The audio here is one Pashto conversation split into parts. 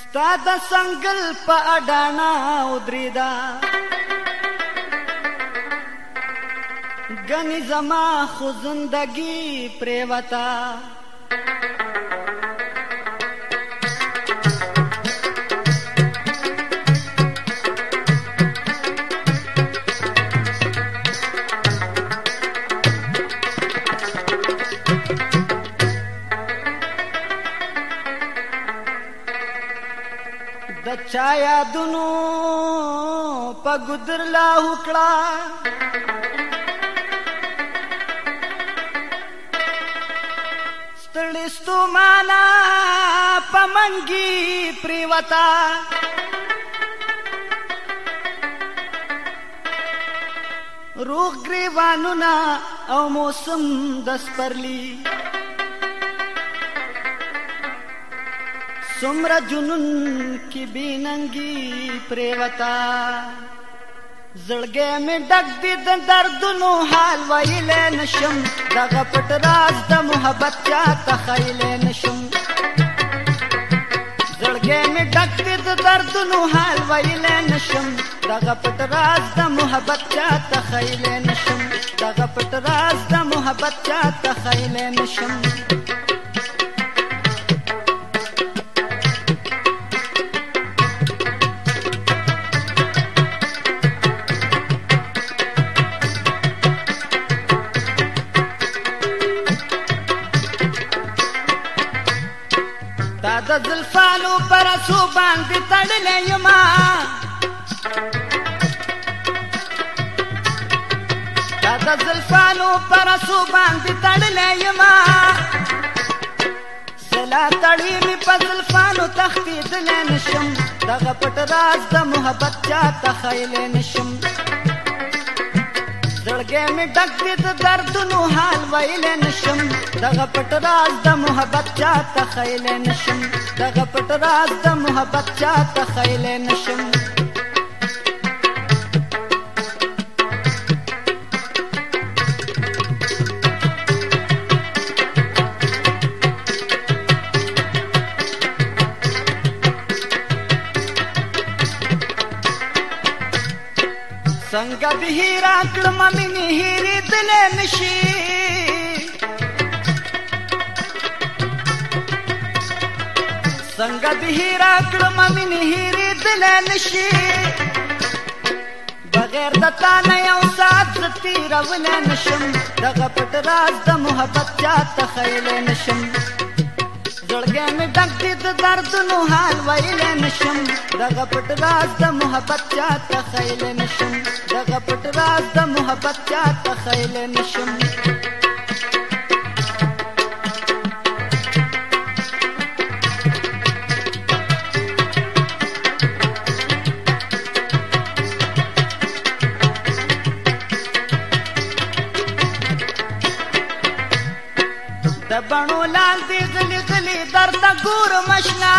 ستا د سنگل په اډانا ودریدا گنی زما خو زندگی پریوتا ستا یادونو په ګدر لا وکړه ستړي ستومانا پمنګي پریوتا روغ گریوانونا او موسم دسپرلی سمر جنون کی بیننګي پریوتا زړګې مې ډک دي د دردونو حال ویلې نشم دغه پټ راز د محبت چا تخیلې نشم زړګې مې ډک دي د دردونو حال ویلې نشم دغه پټ راز د محبت چا تخیلې نشم دغه پټ راز د محبت چا تخیلې نشم د زلفانو پر سو باندې تړلې یما د زلفانو پر سو باندې تړلې یما سلا تړې می په زلفانو تختې دلې نشم دغه پټ راز د محبت چا تخیل نشم زړګې مې ډک دې د دردونو حال ویلې نشم دغه پټ راز د محبت چا ته خیلې نشم دغه پټ راز د محبت چا ته خیلې نشم संगत ही राकड मनी ही रीत ले निशी संगत ही राकड मनी ही रीत ले निशी बगैर दता नयों साथ सती रव ले निशम दगपट राज द मुहबत जात खैले निशम जड़गे में दगदित दर्द नुहाल वैले نشم دغه پټ راز د محبت چا تخیل نشم دغه پټ راز د محبت چا تخیل نشم د بڼو لاندې در ته ګورم اشنا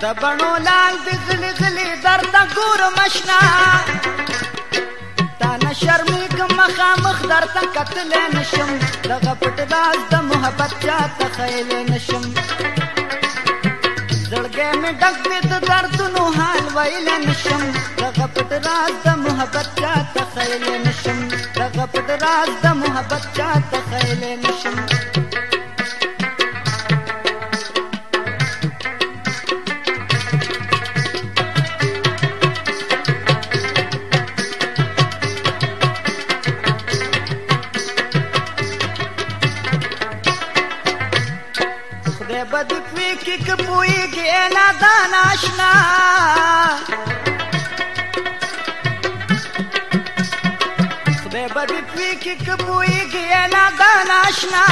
د بڼو لاندې غلي غلي در ته ګورم اشنا تا نه شرمېږم مخامخ در ته کتلی نه شم دغه پټ راز د محبت چاته خیلی نه شم زړه مې ډک دې د دردونو حال ویل نشم دغه پټ راز د محبت چا ته خیل نشم دغه پټ راز د محبت چا ته خیل نشم بد کوي کې کوي کې نه دان آشنا خدای بد کوي کې کوي کې نه دان آشنا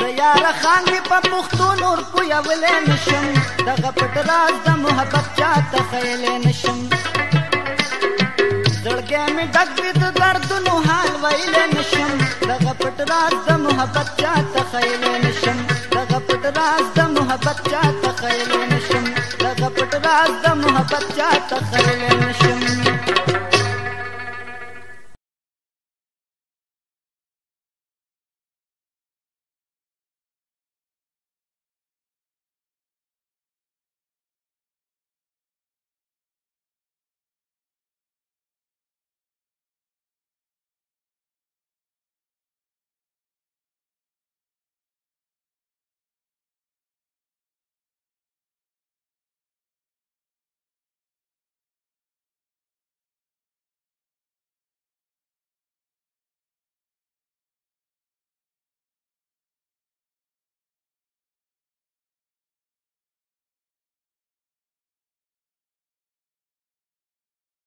زيار خان په پښتون اور په یولې نشم دغه پټ راز د محبت چاته خیل نشم زړګې مې ډک دي د دردونو حال ویل نشم دغه پټ راز د محبت چاته خیل پټ راز د محبت چا تخیل نشم دغه پټ راز د محبت چا تخیل